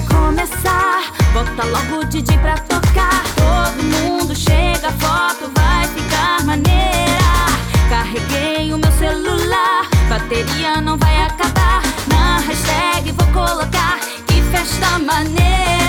vai começar. Bota logo o Didi pra tocar. Todo mundo chega, a foto vai ficar maneira. Carreguei o meu celular, bateria não vai acabar. Na hashtag vou colocar que festa maneira.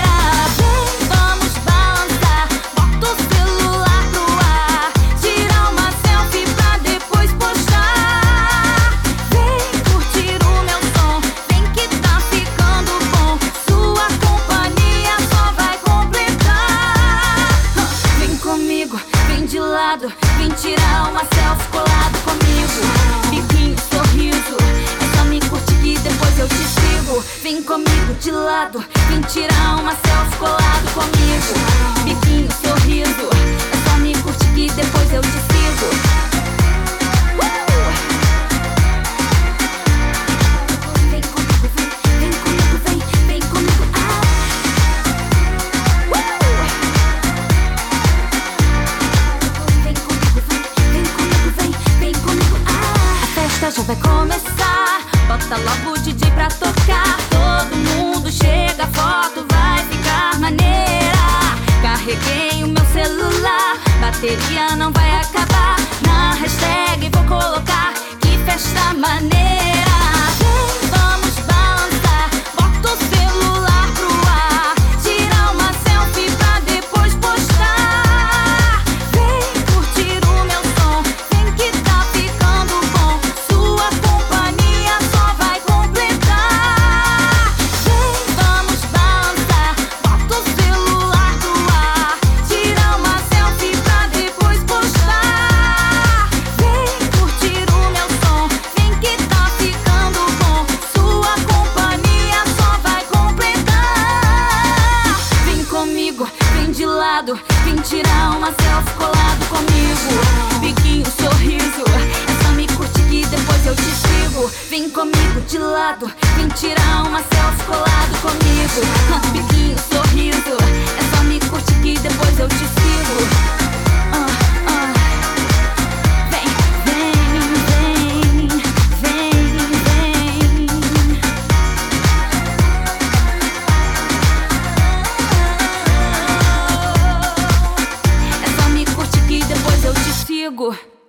Comigo de lado, vem tirar uma selfie colado comigo. Biquinho, sorriso, é só me curtir que depois eu te sigo. Uh! Vem comigo, vem, vem comigo, vem, vem comigo. A festa já vai começar. Bota logo o DJ pra tocar. Carreguei o meu celular, bateria não vai acabar. Na hashtag vou colocar tirar uma selfie colado comigo. Biquinho, sorriso, é só me curtir que depois eu te sigo. Vem comigo de lado, vem tirar uma selfie colado comigo. É